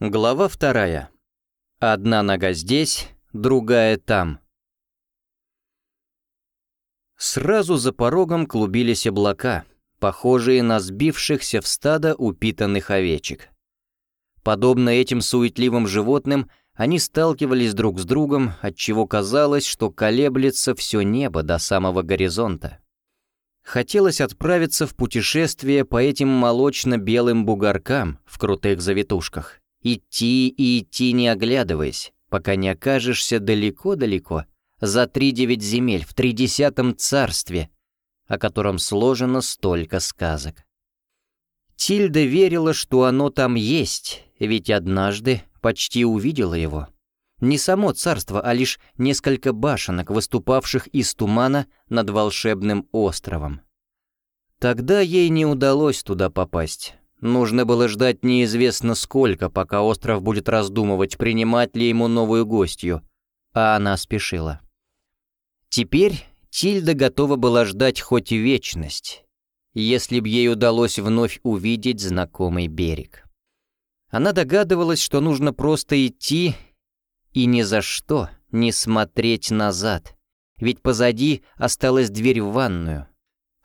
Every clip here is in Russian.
Глава вторая. Одна нога здесь, другая там. Сразу за порогом клубились облака, похожие на сбившихся в стадо упитанных овечек. Подобно этим суетливым животным, они сталкивались друг с другом, отчего казалось, что колеблется все небо до самого горизонта. Хотелось отправиться в путешествие по этим молочно-белым бугоркам в крутых завитушках. Идти и идти не оглядываясь, пока не окажешься далеко-далеко, за три девять земель в тридесятом царстве, о котором сложено столько сказок. Тильда верила, что оно там есть, ведь однажды почти увидела его. Не само царство, а лишь несколько башенок, выступавших из тумана над волшебным островом. Тогда ей не удалось туда попасть. Нужно было ждать неизвестно сколько, пока остров будет раздумывать, принимать ли ему новую гостью, а она спешила. Теперь Тильда готова была ждать хоть вечность, если б ей удалось вновь увидеть знакомый берег. Она догадывалась, что нужно просто идти и ни за что не смотреть назад, ведь позади осталась дверь в ванную.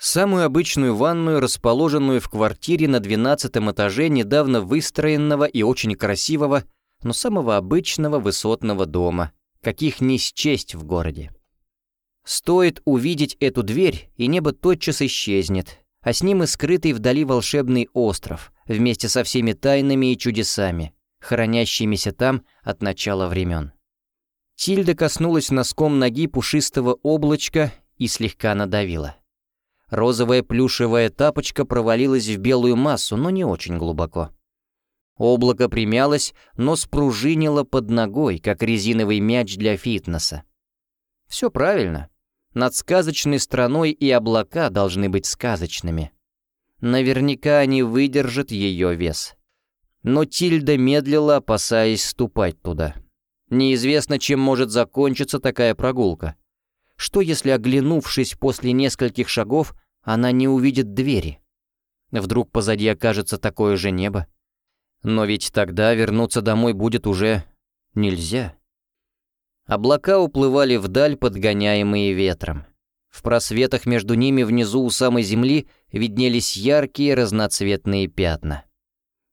Самую обычную ванную, расположенную в квартире на двенадцатом этаже недавно выстроенного и очень красивого, но самого обычного высотного дома, каких не счесть в городе. Стоит увидеть эту дверь, и небо тотчас исчезнет, а с ним и скрытый вдали волшебный остров, вместе со всеми тайнами и чудесами, хранящимися там от начала времен. Тильда коснулась носком ноги пушистого облачка и слегка надавила. Розовая плюшевая тапочка провалилась в белую массу, но не очень глубоко. Облако примялось, но спружинило под ногой, как резиновый мяч для фитнеса. Все правильно. Над сказочной страной и облака должны быть сказочными. Наверняка они выдержат ее вес. Но Тильда медлила, опасаясь ступать туда. Неизвестно, чем может закончиться такая прогулка. Что если, оглянувшись после нескольких шагов, она не увидит двери? Вдруг позади окажется такое же небо? Но ведь тогда вернуться домой будет уже нельзя. Облака уплывали вдаль, подгоняемые ветром. В просветах между ними внизу у самой земли виднелись яркие разноцветные пятна.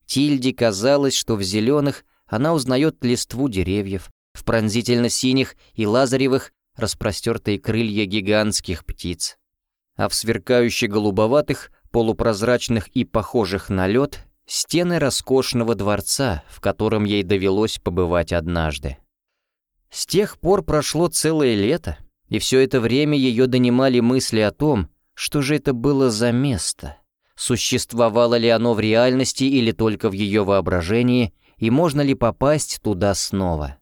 Тильде казалось, что в зеленых она узнает листву деревьев, в пронзительно-синих и лазаревых распростертые крылья гигантских птиц, а в сверкающе-голубоватых, полупрозрачных и похожих на лед стены роскошного дворца, в котором ей довелось побывать однажды. С тех пор прошло целое лето, и все это время ее донимали мысли о том, что же это было за место, существовало ли оно в реальности или только в ее воображении, и можно ли попасть туда снова.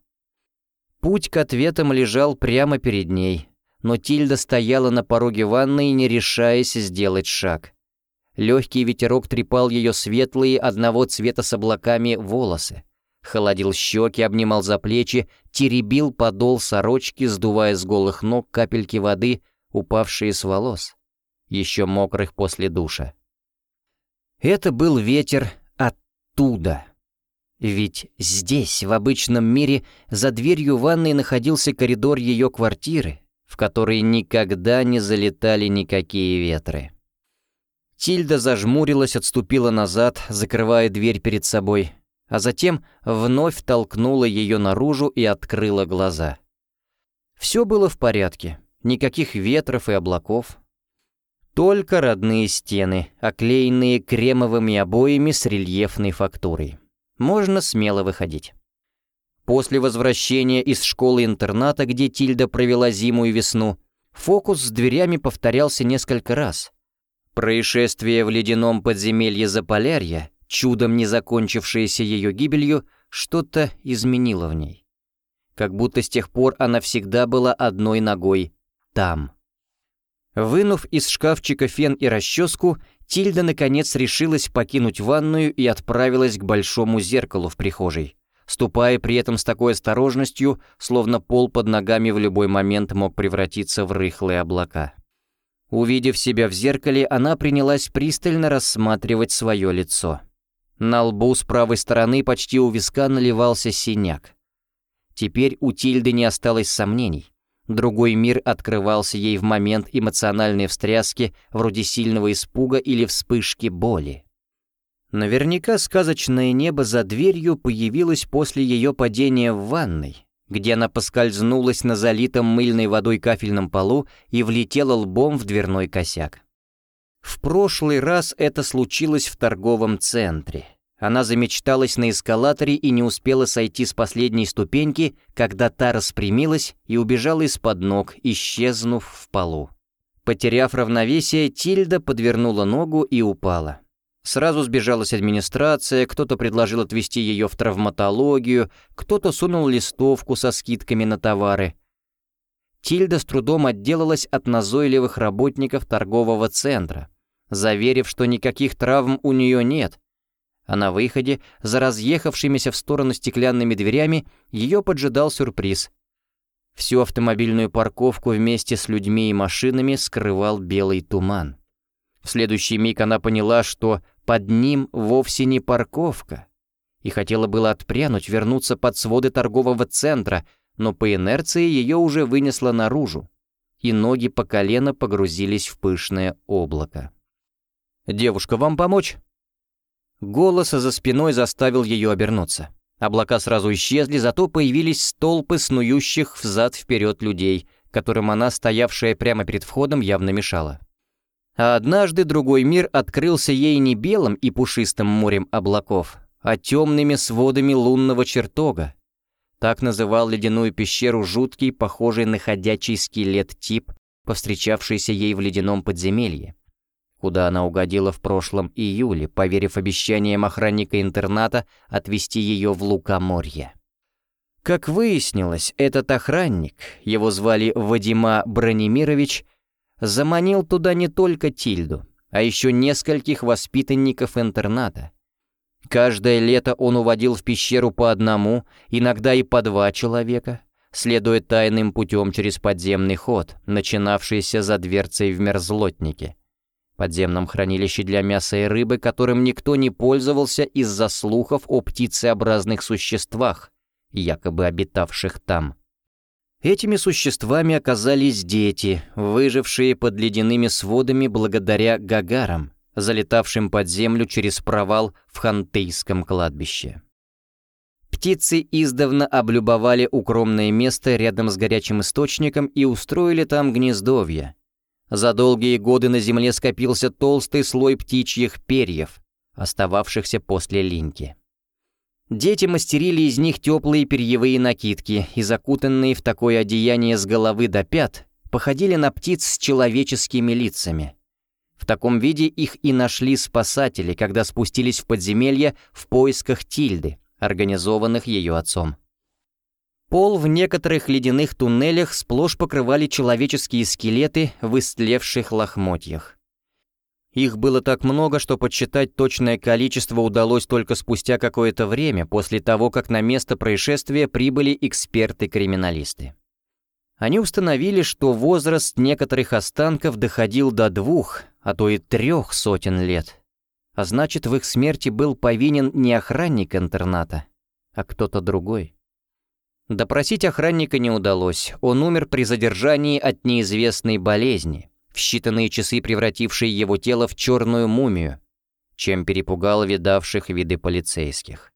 Путь к ответам лежал прямо перед ней, но Тильда стояла на пороге ванной, не решаясь сделать шаг. Легкий ветерок трепал ее светлые, одного цвета с облаками, волосы холодил щеки, обнимал за плечи, теребил подол сорочки, сдувая с голых ног капельки воды, упавшие с волос, еще мокрых после душа. Это был ветер оттуда. Ведь здесь, в обычном мире, за дверью ванной находился коридор ее квартиры, в который никогда не залетали никакие ветры. Тильда зажмурилась, отступила назад, закрывая дверь перед собой, а затем вновь толкнула ее наружу и открыла глаза. Все было в порядке, никаких ветров и облаков. Только родные стены, оклеенные кремовыми обоями с рельефной фактурой. Можно смело выходить. После возвращения из школы-интерната, где Тильда провела зиму и весну, фокус с дверями повторялся несколько раз. Происшествие в ледяном подземелье Заполярья чудом не закончившееся ее гибелью, что-то изменило в ней. Как будто с тех пор она всегда была одной ногой там. Вынув из шкафчика фен и расческу, Тильда наконец решилась покинуть ванную и отправилась к большому зеркалу в прихожей, ступая при этом с такой осторожностью, словно пол под ногами в любой момент мог превратиться в рыхлые облака. Увидев себя в зеркале, она принялась пристально рассматривать свое лицо. На лбу с правой стороны почти у виска наливался синяк. Теперь у Тильды не осталось сомнений. Другой мир открывался ей в момент эмоциональной встряски, вроде сильного испуга или вспышки боли. Наверняка сказочное небо за дверью появилось после ее падения в ванной, где она поскользнулась на залитом мыльной водой кафельном полу и влетела лбом в дверной косяк. В прошлый раз это случилось в торговом центре. Она замечталась на эскалаторе и не успела сойти с последней ступеньки, когда та распрямилась и убежала из-под ног, исчезнув в полу. Потеряв равновесие, Тильда подвернула ногу и упала. Сразу сбежалась администрация, кто-то предложил отвезти ее в травматологию, кто-то сунул листовку со скидками на товары. Тильда с трудом отделалась от назойливых работников торгового центра, заверив, что никаких травм у нее нет, а на выходе, за разъехавшимися в сторону стеклянными дверями, ее поджидал сюрприз. Всю автомобильную парковку вместе с людьми и машинами скрывал белый туман. В следующий миг она поняла, что под ним вовсе не парковка, и хотела было отпрянуть, вернуться под своды торгового центра, но по инерции ее уже вынесло наружу, и ноги по колено погрузились в пышное облако. «Девушка, вам помочь?» Голос за спиной заставил ее обернуться. Облака сразу исчезли, зато появились столпы снующих взад-вперед людей, которым она, стоявшая прямо перед входом, явно мешала. А однажды другой мир открылся ей не белым и пушистым морем облаков, а темными сводами лунного чертога. Так называл ледяную пещеру жуткий, похожий на ходячий скелет тип, повстречавшийся ей в ледяном подземелье куда она угодила в прошлом июле, поверив обещаниям охранника интерната отвезти ее в Лукоморье. Как выяснилось, этот охранник, его звали Вадима Бронемирович, заманил туда не только Тильду, а еще нескольких воспитанников интерната. Каждое лето он уводил в пещеру по одному, иногда и по два человека, следуя тайным путем через подземный ход, начинавшийся за дверцей в мерзлотнике подземном хранилище для мяса и рыбы, которым никто не пользовался из-за слухов о птицеобразных существах, якобы обитавших там. Этими существами оказались дети, выжившие под ледяными сводами благодаря гагарам, залетавшим под землю через провал в Хантейском кладбище. Птицы издавна облюбовали укромное место рядом с горячим источником и устроили там гнездовья, за долгие годы на земле скопился толстый слой птичьих перьев, остававшихся после линьки. Дети мастерили из них теплые перьевые накидки, и закутанные в такое одеяние с головы до пят, походили на птиц с человеческими лицами. В таком виде их и нашли спасатели, когда спустились в подземелье в поисках Тильды, организованных ее отцом. Пол в некоторых ледяных туннелях сплошь покрывали человеческие скелеты в истлевших лохмотьях. Их было так много, что подсчитать точное количество удалось только спустя какое-то время после того, как на место происшествия прибыли эксперты-криминалисты. Они установили, что возраст некоторых останков доходил до двух, а то и трех сотен лет. А значит, в их смерти был повинен не охранник интерната, а кто-то другой. Допросить охранника не удалось, он умер при задержании от неизвестной болезни, считанные часы превратившей его тело в черную мумию, чем перепугал видавших виды полицейских.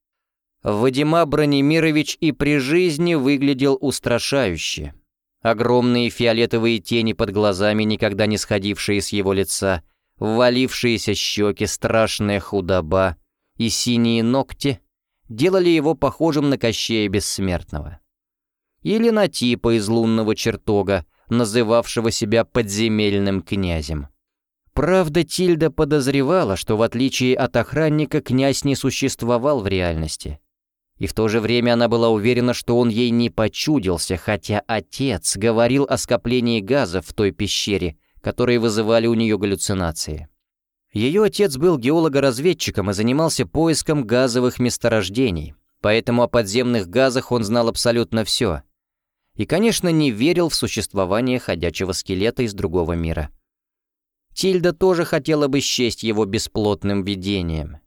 Вадима Бронемирович и при жизни выглядел устрашающе. Огромные фиолетовые тени под глазами, никогда не сходившие с его лица, ввалившиеся щеки, страшная худоба и синие ногти делали его похожим на Кощея Бессмертного или на типа из лунного чертога, называвшего себя подземельным князем. Правда, Тильда подозревала, что в отличие от охранника князь не существовал в реальности. И в то же время она была уверена, что он ей не почудился, хотя отец говорил о скоплении газов в той пещере, которые вызывали у нее галлюцинации. Ее отец был геолого-разведчиком и занимался поиском газовых месторождений, поэтому о подземных газах он знал абсолютно все — и, конечно, не верил в существование ходячего скелета из другого мира. Тильда тоже хотела бы счесть его бесплотным видением.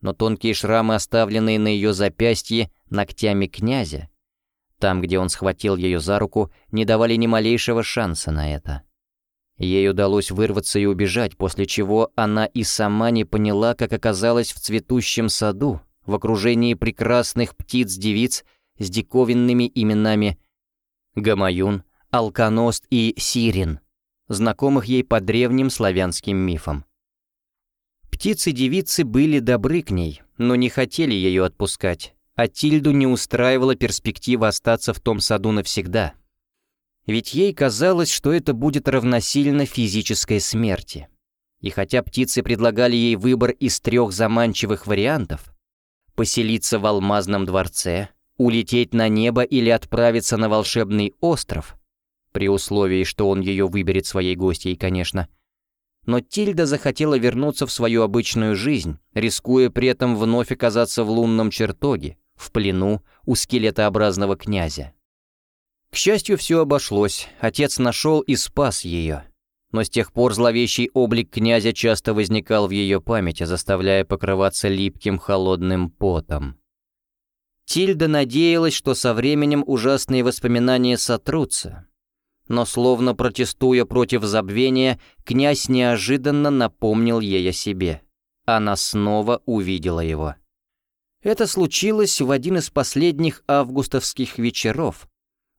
но тонкие шрамы, оставленные на ее запястье ногтями князя, там, где он схватил ее за руку, не давали ни малейшего шанса на это. Ей удалось вырваться и убежать, после чего она и сама не поняла, как оказалась в цветущем саду, в окружении прекрасных птиц-девиц с диковинными именами Гамаюн, Алконост и Сирин, знакомых ей по древним славянским мифам. Птицы-девицы были добры к ней, но не хотели ее отпускать, а Тильду не устраивала перспектива остаться в том саду навсегда. Ведь ей казалось, что это будет равносильно физической смерти. И хотя птицы предлагали ей выбор из трех заманчивых вариантов — поселиться в алмазном дворце, улететь на небо или отправиться на волшебный остров, при условии, что он ее выберет своей гостьей, конечно. Но Тильда захотела вернуться в свою обычную жизнь, рискуя при этом вновь оказаться в лунном чертоге, в плену у скелетообразного князя. К счастью, все обошлось, отец нашел и спас ее. Но с тех пор зловещий облик князя часто возникал в ее памяти, заставляя покрываться липким холодным потом. Тильда надеялась, что со временем ужасные воспоминания сотрутся, но словно протестуя против забвения, князь неожиданно напомнил ей о себе. Она снова увидела его. Это случилось в один из последних августовских вечеров,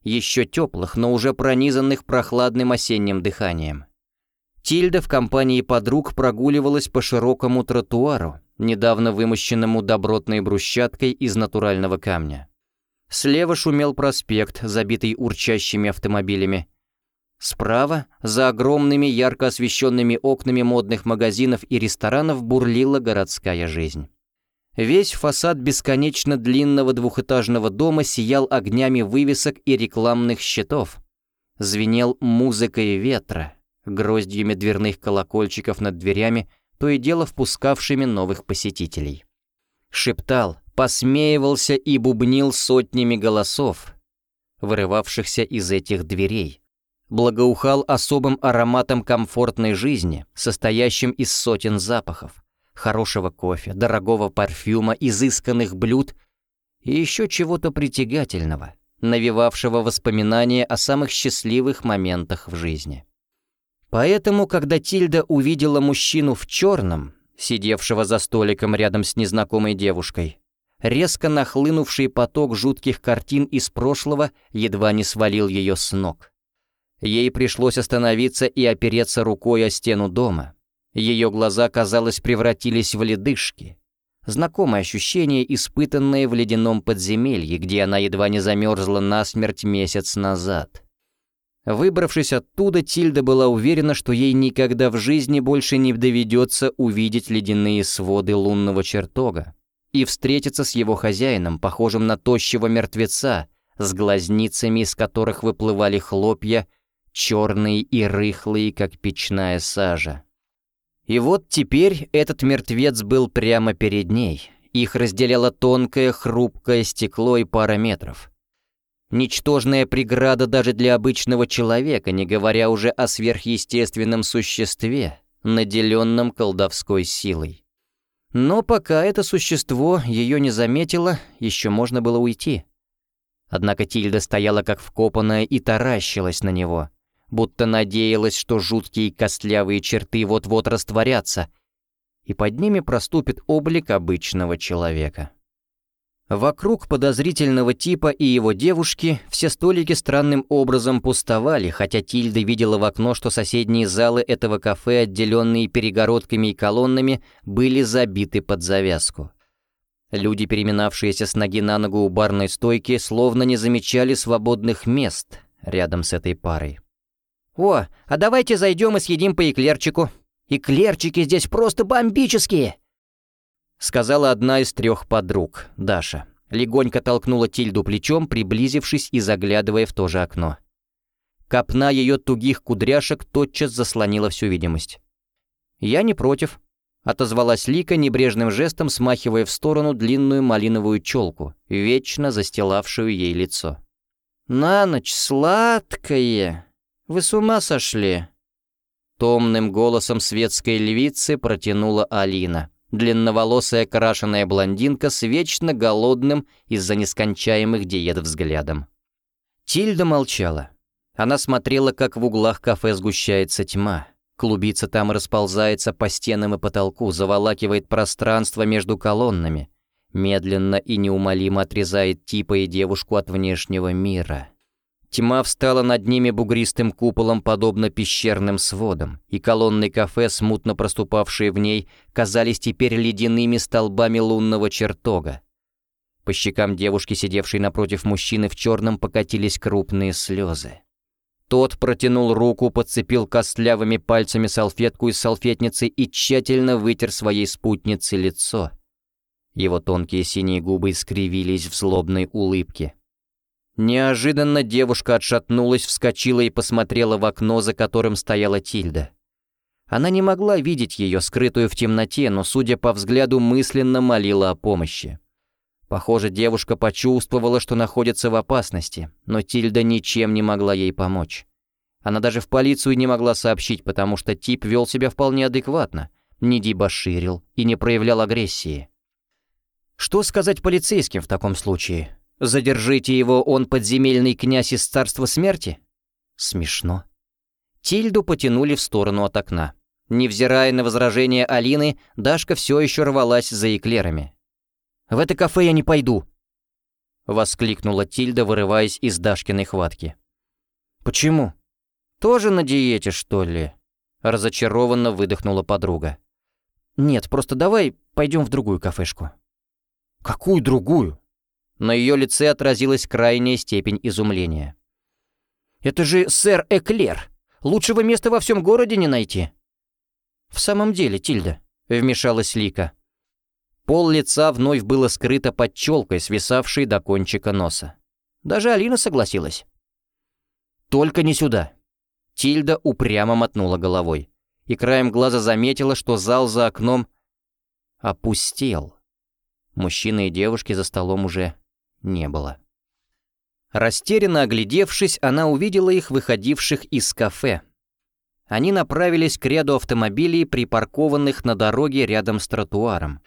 еще теплых, но уже пронизанных прохладным осенним дыханием. Тильда в компании подруг прогуливалась по широкому тротуару, недавно вымощенному добротной брусчаткой из натурального камня. Слева шумел проспект, забитый урчащими автомобилями, Справа, за огромными ярко освещенными окнами модных магазинов и ресторанов, бурлила городская жизнь. Весь фасад бесконечно длинного двухэтажного дома сиял огнями вывесок и рекламных щитов. Звенел музыкой ветра, гроздьями дверных колокольчиков над дверями, то и дело впускавшими новых посетителей. Шептал, посмеивался и бубнил сотнями голосов, вырывавшихся из этих дверей благоухал особым ароматом комфортной жизни, состоящим из сотен запахов, хорошего кофе, дорогого парфюма, изысканных блюд и еще чего-то притягательного, навевавшего воспоминания о самых счастливых моментах в жизни. Поэтому, когда Тильда увидела мужчину в черном, сидевшего за столиком рядом с незнакомой девушкой, резко нахлынувший поток жутких картин из прошлого едва не свалил ее с ног. Ей пришлось остановиться и опереться рукой о стену дома. Ее глаза, казалось, превратились в ледышки. Знакомое ощущение, испытанное в ледяном подземелье, где она едва не замерзла насмерть месяц назад. Выбравшись оттуда, Тильда была уверена, что ей никогда в жизни больше не доведется увидеть ледяные своды лунного чертога и встретиться с его хозяином, похожим на тощего мертвеца, с глазницами, из которых выплывали хлопья черные и рыхлые, как печная сажа. И вот теперь этот мертвец был прямо перед ней. Их разделяло тонкое, хрупкое стекло и пара метров. Ничтожная преграда даже для обычного человека, не говоря уже о сверхъестественном существе, наделенном колдовской силой. Но пока это существо ее не заметило, еще можно было уйти. Однако Тильда стояла как вкопанная и таращилась на него — будто надеялась, что жуткие костлявые черты вот-вот растворятся, и под ними проступит облик обычного человека. Вокруг подозрительного типа и его девушки все столики странным образом пустовали, хотя Тильда видела в окно, что соседние залы этого кафе, отделенные перегородками и колоннами, были забиты под завязку. Люди, переминавшиеся с ноги на ногу у барной стойки, словно не замечали свободных мест рядом с этой парой. «О, а давайте зайдем и съедим по эклерчику. Эклерчики здесь просто бомбические!» Сказала одна из трех подруг, Даша. Легонько толкнула Тильду плечом, приблизившись и заглядывая в то же окно. Копна ее тугих кудряшек тотчас заслонила всю видимость. «Я не против», — отозвалась Лика небрежным жестом, смахивая в сторону длинную малиновую челку, вечно застилавшую ей лицо. «На ночь сладкое!» Вы с ума сошли?» Томным голосом светской львицы протянула Алина, длинноволосая крашеная блондинка с вечно голодным из-за нескончаемых диет взглядом. Тильда молчала. Она смотрела, как в углах кафе сгущается тьма. Клубица там расползается по стенам и потолку, заволакивает пространство между колоннами, медленно и неумолимо отрезает типа и девушку от внешнего мира. Тьма встала над ними бугристым куполом, подобно пещерным сводам, и колонны кафе, смутно проступавшие в ней, казались теперь ледяными столбами лунного чертога. По щекам девушки, сидевшей напротив мужчины в черном, покатились крупные слезы. Тот протянул руку, подцепил костлявыми пальцами салфетку из салфетницы и тщательно вытер своей спутнице лицо. Его тонкие синие губы искривились в злобной улыбке. Неожиданно девушка отшатнулась, вскочила и посмотрела в окно, за которым стояла Тильда. Она не могла видеть ее, скрытую в темноте, но, судя по взгляду, мысленно молила о помощи. Похоже, девушка почувствовала, что находится в опасности, но Тильда ничем не могла ей помочь. Она даже в полицию не могла сообщить, потому что тип вел себя вполне адекватно, не дебоширил и не проявлял агрессии. Что сказать полицейским в таком случае? Задержите его, он подземельный князь из царства смерти? Смешно. Тильду потянули в сторону от окна. Невзирая на возражения Алины, Дашка все еще рвалась за эклерами. «В это кафе я не пойду!» Воскликнула Тильда, вырываясь из Дашкиной хватки. «Почему? Тоже на диете, что ли?» Разочарованно выдохнула подруга. «Нет, просто давай пойдем в другую кафешку». «Какую другую?» На ее лице отразилась крайняя степень изумления. «Это же сэр Эклер! Лучшего места во всем городе не найти!» «В самом деле, Тильда», — вмешалась Лика. Пол лица вновь было скрыто под челкой, свисавшей до кончика носа. Даже Алина согласилась. «Только не сюда!» Тильда упрямо мотнула головой и краем глаза заметила, что зал за окном опустел. Мужчины и девушки за столом уже не было. Растерянно оглядевшись, она увидела их выходивших из кафе. Они направились к ряду автомобилей, припаркованных на дороге рядом с тротуаром.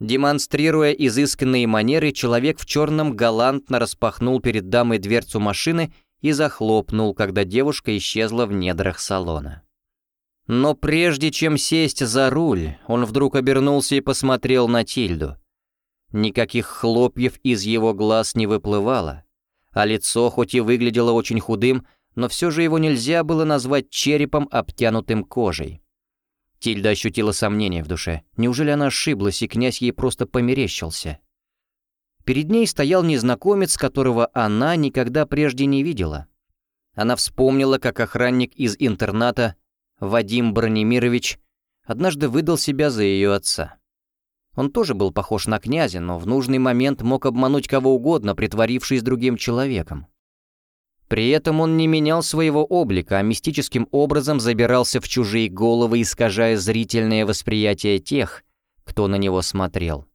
Демонстрируя изысканные манеры, человек в черном галантно распахнул перед дамой дверцу машины и захлопнул, когда девушка исчезла в недрах салона. Но прежде чем сесть за руль, он вдруг обернулся и посмотрел на Тильду. Никаких хлопьев из его глаз не выплывало, а лицо хоть и выглядело очень худым, но все же его нельзя было назвать черепом, обтянутым кожей. Тильда ощутила сомнение в душе. Неужели она ошиблась, и князь ей просто померещился? Перед ней стоял незнакомец, которого она никогда прежде не видела. Она вспомнила, как охранник из интерната, Вадим Бронемирович, однажды выдал себя за ее отца. Он тоже был похож на князя, но в нужный момент мог обмануть кого угодно, притворившись другим человеком. При этом он не менял своего облика, а мистическим образом забирался в чужие головы, искажая зрительное восприятие тех, кто на него смотрел.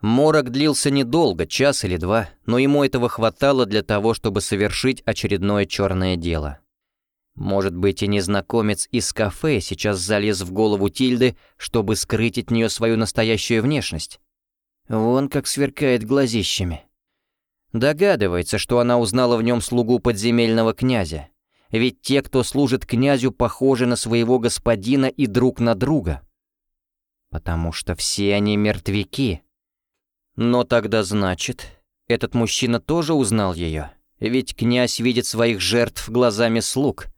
Морок длился недолго, час или два, но ему этого хватало для того, чтобы совершить очередное черное дело. Может быть, и незнакомец из кафе сейчас залез в голову Тильды, чтобы скрыть от нее свою настоящую внешность. Вон как сверкает глазищами. Догадывается, что она узнала в нем слугу подземельного князя. Ведь те, кто служит князю, похожи на своего господина и друг на друга. Потому что все они мертвяки. Но тогда значит, этот мужчина тоже узнал ее. Ведь князь видит своих жертв глазами слуг —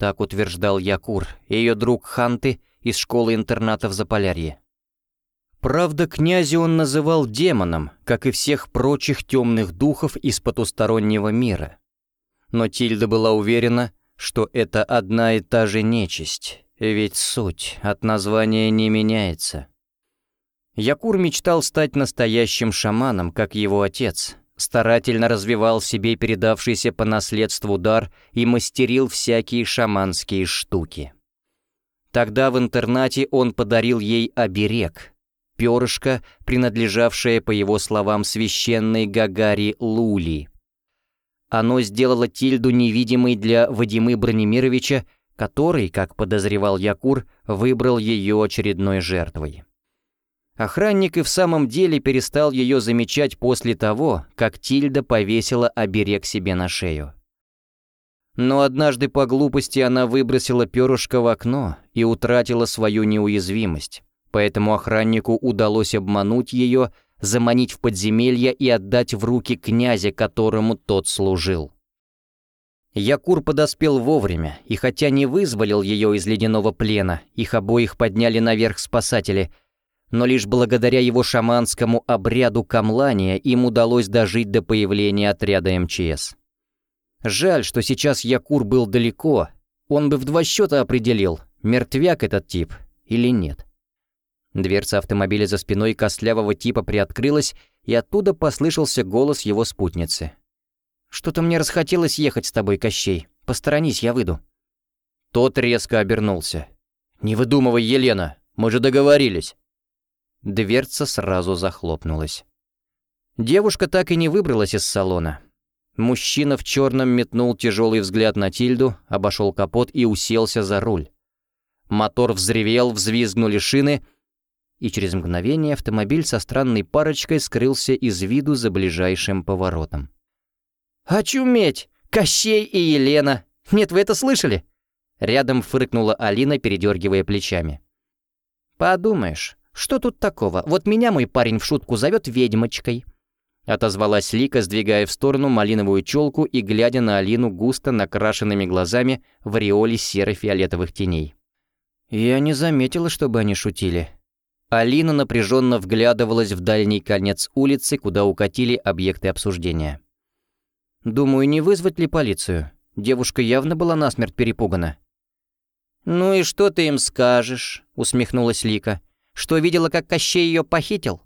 так утверждал Якур, ее друг Ханты из школы-интерната в Заполярье. Правда, князя он называл демоном, как и всех прочих темных духов из потустороннего мира. Но Тильда была уверена, что это одна и та же нечисть, ведь суть от названия не меняется. Якур мечтал стать настоящим шаманом, как его отец, старательно развивал себе передавшийся по наследству дар и мастерил всякие шаманские штуки. Тогда в интернате он подарил ей оберег — перышко, принадлежавшее, по его словам, священной Гагари Лули. Оно сделало Тильду невидимой для Вадимы Бронемировича, который, как подозревал Якур, выбрал ее очередной жертвой. Охранник и в самом деле перестал ее замечать после того, как Тильда повесила оберег себе на шею. Но однажды по глупости она выбросила перышко в окно и утратила свою неуязвимость, поэтому охраннику удалось обмануть ее, заманить в подземелье и отдать в руки князя, которому тот служил. Якур подоспел вовремя, и хотя не вызволил ее из ледяного плена, их обоих подняли наверх спасатели, но лишь благодаря его шаманскому обряду камлания им удалось дожить до появления отряда МЧС. Жаль, что сейчас Якур был далеко, он бы в два счета определил, мертвяк этот тип или нет. Дверца автомобиля за спиной костлявого типа приоткрылась, и оттуда послышался голос его спутницы. «Что-то мне расхотелось ехать с тобой, Кощей. Посторонись, я выйду». Тот резко обернулся. «Не выдумывай, Елена, мы же договорились». Дверца сразу захлопнулась. Девушка так и не выбралась из салона. Мужчина в черном метнул тяжелый взгляд на Тильду, обошел капот и уселся за руль. Мотор взревел, взвизгнули шины, и через мгновение автомобиль со странной парочкой скрылся из виду за ближайшим поворотом. «Очуметь! Кощей и Елена! Нет, вы это слышали?» Рядом фыркнула Алина, передергивая плечами. «Подумаешь, что тут такого? Вот меня мой парень в шутку зовет ведьмочкой». Отозвалась Лика, сдвигая в сторону малиновую челку и глядя на Алину густо накрашенными глазами в ореоле серо-фиолетовых теней. «Я не заметила, чтобы они шутили». Алина напряженно вглядывалась в дальний конец улицы, куда укатили объекты обсуждения. Думаю, не вызвать ли полицию? Девушка явно была насмерть перепугана. «Ну и что ты им скажешь?» — усмехнулась Лика. «Что видела, как Кощей ее похитил?»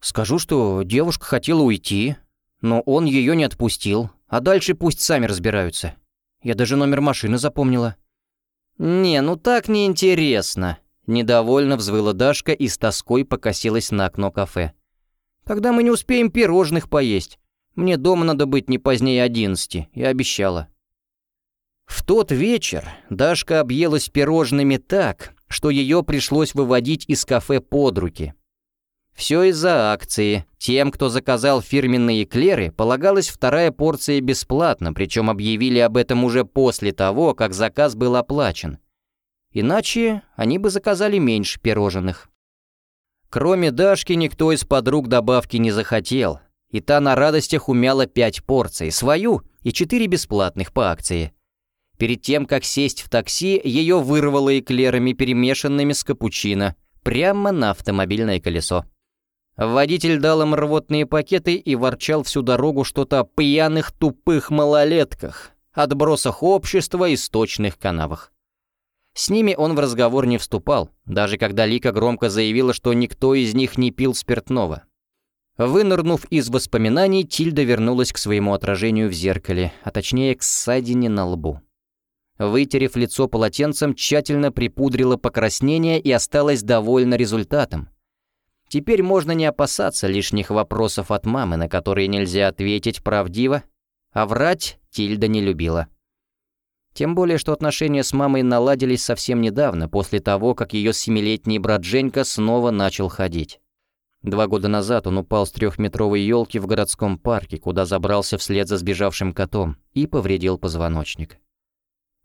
«Скажу, что девушка хотела уйти, но он ее не отпустил, а дальше пусть сами разбираются. Я даже номер машины запомнила». «Не, ну так неинтересно», — недовольно взвыла Дашка и с тоской покосилась на окно кафе. «Тогда мы не успеем пирожных поесть. Мне дома надо быть не позднее одиннадцати, я обещала». В тот вечер Дашка объелась пирожными так, что ее пришлось выводить из кафе под руки. Все из-за акции. Тем, кто заказал фирменные эклеры, полагалась вторая порция бесплатно, причем объявили об этом уже после того, как заказ был оплачен. Иначе они бы заказали меньше пирожных. Кроме Дашки, никто из подруг добавки не захотел, и та на радостях умяла пять порций, свою и четыре бесплатных по акции. Перед тем, как сесть в такси, ее вырвало эклерами, перемешанными с капучино, прямо на автомобильное колесо. Водитель дал им рвотные пакеты и ворчал всю дорогу что-то о пьяных тупых малолетках, отбросах общества и сточных канавах. С ними он в разговор не вступал, даже когда Лика громко заявила, что никто из них не пил спиртного. Вынырнув из воспоминаний, Тильда вернулась к своему отражению в зеркале, а точнее к ссадине на лбу. Вытерев лицо полотенцем, тщательно припудрила покраснение и осталась довольна результатом. Теперь можно не опасаться лишних вопросов от мамы, на которые нельзя ответить правдиво, а врать Тильда не любила. Тем более, что отношения с мамой наладились совсем недавно, после того, как ее семилетний брат Женька снова начал ходить. Два года назад он упал с трехметровой елки в городском парке, куда забрался вслед за сбежавшим котом, и повредил позвоночник.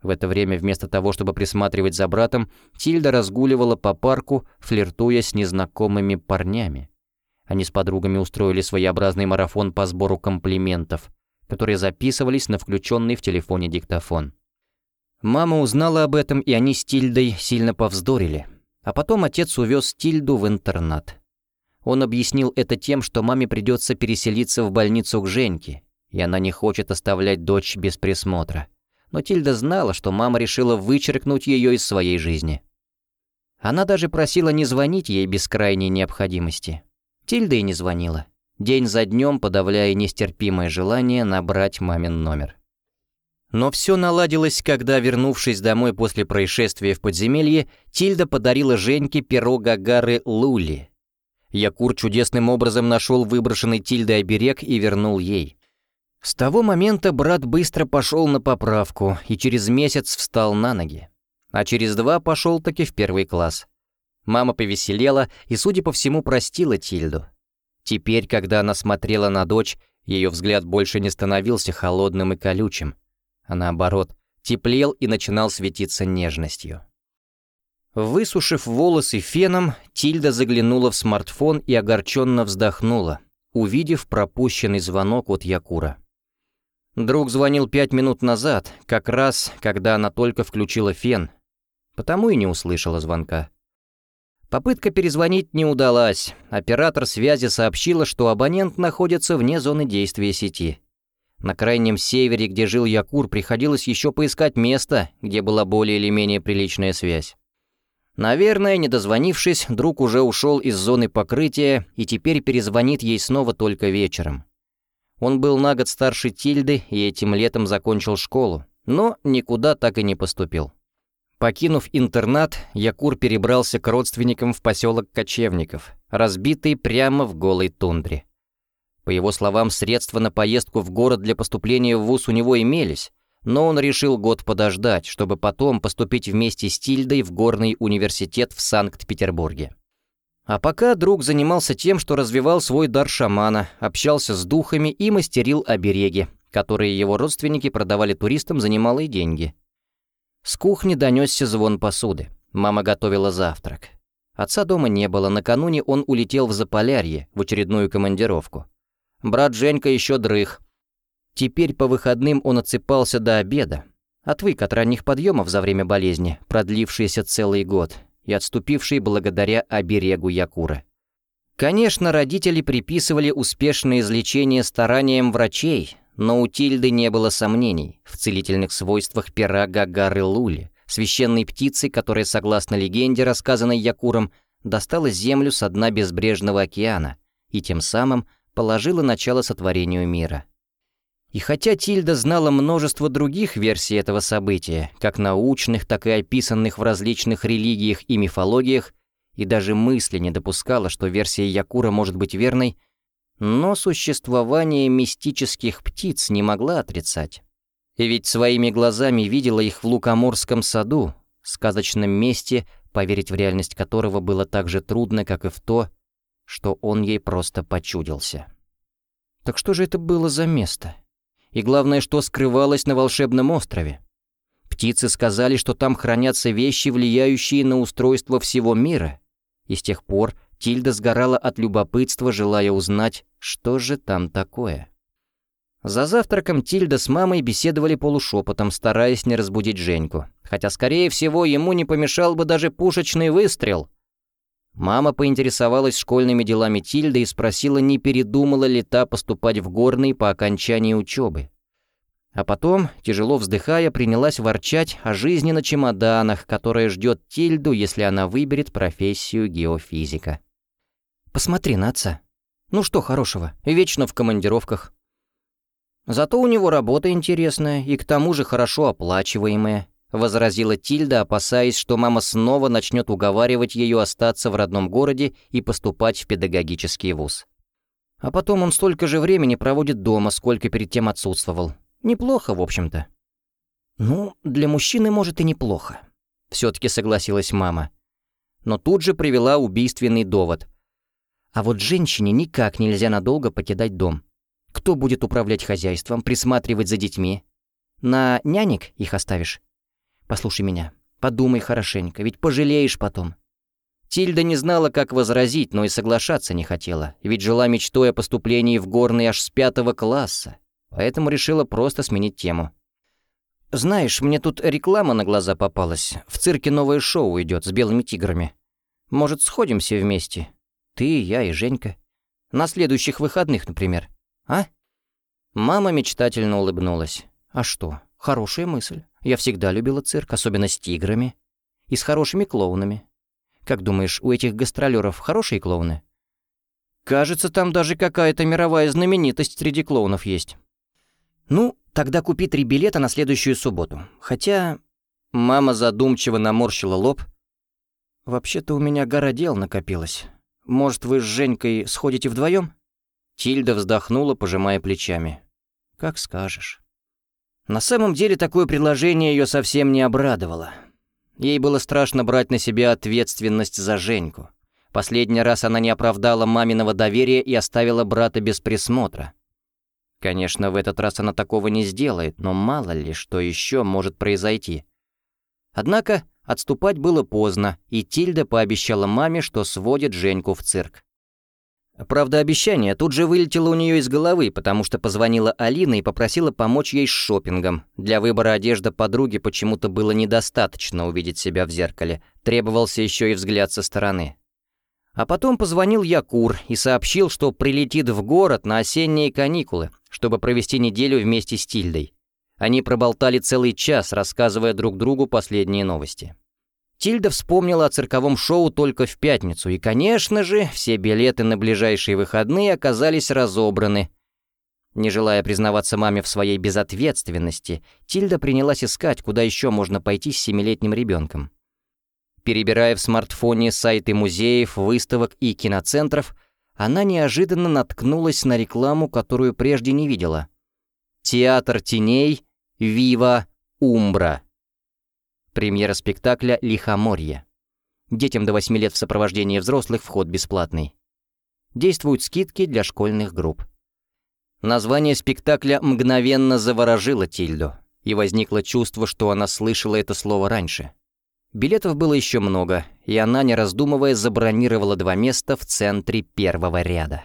В это время вместо того, чтобы присматривать за братом, Тильда разгуливала по парку, флиртуя с незнакомыми парнями. Они с подругами устроили своеобразный марафон по сбору комплиментов, которые записывались на включенный в телефоне диктофон. Мама узнала об этом, и они с Тильдой сильно повздорили. А потом отец увез Тильду в интернат. Он объяснил это тем, что маме придется переселиться в больницу к Женьке, и она не хочет оставлять дочь без присмотра но Тильда знала, что мама решила вычеркнуть ее из своей жизни. Она даже просила не звонить ей без крайней необходимости. Тильда и не звонила, день за днем подавляя нестерпимое желание набрать мамин номер. Но все наладилось, когда, вернувшись домой после происшествия в подземелье, Тильда подарила Женьке перо Гагары Лули. Якур чудесным образом нашел выброшенный Тильдой оберег и вернул ей. С того момента брат быстро пошел на поправку и через месяц встал на ноги. А через два пошел таки в первый класс. Мама повеселела и, судя по всему, простила Тильду. Теперь, когда она смотрела на дочь, ее взгляд больше не становился холодным и колючим, а наоборот, теплел и начинал светиться нежностью. Высушив волосы феном, Тильда заглянула в смартфон и огорченно вздохнула, увидев пропущенный звонок от Якура. Друг звонил пять минут назад, как раз, когда она только включила фен, потому и не услышала звонка. Попытка перезвонить не удалась. Оператор связи сообщила, что абонент находится вне зоны действия сети. На крайнем севере, где жил Якур, приходилось еще поискать место, где была более или менее приличная связь. Наверное, не дозвонившись, друг уже ушел из зоны покрытия и теперь перезвонит ей снова только вечером. Он был на год старше Тильды и этим летом закончил школу, но никуда так и не поступил. Покинув интернат, Якур перебрался к родственникам в поселок Кочевников, разбитый прямо в голой тундре. По его словам, средства на поездку в город для поступления в ВУЗ у него имелись, но он решил год подождать, чтобы потом поступить вместе с Тильдой в горный университет в Санкт-Петербурге. А пока друг занимался тем, что развивал свой дар шамана, общался с духами и мастерил обереги, которые его родственники продавали туристам за немалые деньги – с кухни донесся звон посуды. Мама готовила завтрак. Отца дома не было, накануне он улетел в Заполярье, в очередную командировку. Брат Женька еще дрых. Теперь по выходным он отсыпался до обеда. Отвык от ранних подъемов за время болезни, продлившийся целый год, и отступивший благодаря оберегу Якура. Конечно, родители приписывали успешное излечение стараниям врачей, но у Тильды не было сомнений в целительных свойствах пера Гагары Лули, священной птицы, которая, согласно легенде, рассказанной Якуром, достала землю со дна безбрежного океана и тем самым положила начало сотворению мира. И хотя Тильда знала множество других версий этого события, как научных, так и описанных в различных религиях и мифологиях, и даже мысли не допускала, что версия Якура может быть верной, но существование мистических птиц не могла отрицать. И ведь своими глазами видела их в Лукоморском саду, сказочном месте, поверить в реальность которого было так же трудно, как и в то, что он ей просто почудился. Так что же это было за место? И главное, что скрывалось на волшебном острове? Птицы сказали, что там хранятся вещи, влияющие на устройство всего мира, и с тех пор Тильда сгорала от любопытства, желая узнать, что же там такое. За завтраком Тильда с мамой беседовали полушепотом, стараясь не разбудить Женьку, хотя, скорее всего, ему не помешал бы даже пушечный выстрел. Мама поинтересовалась школьными делами Тильды и спросила, не передумала ли та поступать в горный по окончании учебы. А потом, тяжело вздыхая, принялась ворчать о жизни на чемоданах, которая ждет Тильду, если она выберет профессию геофизика. Посмотри на отца. Ну что хорошего, вечно в командировках. Зато у него работа интересная и к тому же хорошо оплачиваемая, возразила Тильда, опасаясь, что мама снова начнет уговаривать ее остаться в родном городе и поступать в педагогический вуз. А потом он столько же времени проводит дома, сколько перед тем отсутствовал. Неплохо, в общем-то. Ну, для мужчины, может, и неплохо. Все-таки согласилась мама. Но тут же привела убийственный довод. А вот женщине никак нельзя надолго покидать дом. Кто будет управлять хозяйством, присматривать за детьми? На нянек их оставишь? Послушай меня, подумай хорошенько, ведь пожалеешь потом. Тильда не знала, как возразить, но и соглашаться не хотела, ведь жила мечтой о поступлении в горный аж с пятого класса, поэтому решила просто сменить тему. «Знаешь, мне тут реклама на глаза попалась. В цирке новое шоу идет с белыми тиграми. Может, сходимся вместе? Ты, я и Женька. На следующих выходных, например. А?» Мама мечтательно улыбнулась. «А что? Хорошая мысль. Я всегда любила цирк, особенно с тиграми. И с хорошими клоунами. Как думаешь, у этих гастролеров хорошие клоуны?» «Кажется, там даже какая-то мировая знаменитость среди клоунов есть». «Ну, тогда купи три билета на следующую субботу. Хотя...» Мама задумчиво наморщила лоб. «Вообще-то у меня гора дел накопилась. Может, вы с Женькой сходите вдвоем? Тильда вздохнула, пожимая плечами. «Как скажешь». На самом деле такое предложение ее совсем не обрадовало. Ей было страшно брать на себя ответственность за Женьку. Последний раз она не оправдала маминого доверия и оставила брата без присмотра. Конечно, в этот раз она такого не сделает, но мало ли, что еще может произойти. Однако отступать было поздно, и Тильда пообещала маме, что сводит Женьку в цирк. Правда, обещание тут же вылетело у нее из головы, потому что позвонила Алина и попросила помочь ей с шопингом. Для выбора одежды подруги почему-то было недостаточно увидеть себя в зеркале, требовался еще и взгляд со стороны. А потом позвонил Якур и сообщил, что прилетит в город на осенние каникулы, чтобы провести неделю вместе с Тильдой. Они проболтали целый час, рассказывая друг другу последние новости. Тильда вспомнила о цирковом шоу только в пятницу, и, конечно же, все билеты на ближайшие выходные оказались разобраны. Не желая признаваться маме в своей безответственности, Тильда принялась искать, куда еще можно пойти с семилетним ребенком. Перебирая в смартфоне сайты музеев, выставок и киноцентров, она неожиданно наткнулась на рекламу, которую прежде не видела. «Театр теней, Вива, Умбра». Премьера спектакля «Лихоморье». Детям до 8 лет в сопровождении взрослых вход бесплатный. Действуют скидки для школьных групп. Название спектакля мгновенно заворожило Тильду, и возникло чувство, что она слышала это слово раньше. Билетов было еще много, и она, не раздумывая, забронировала два места в центре первого ряда.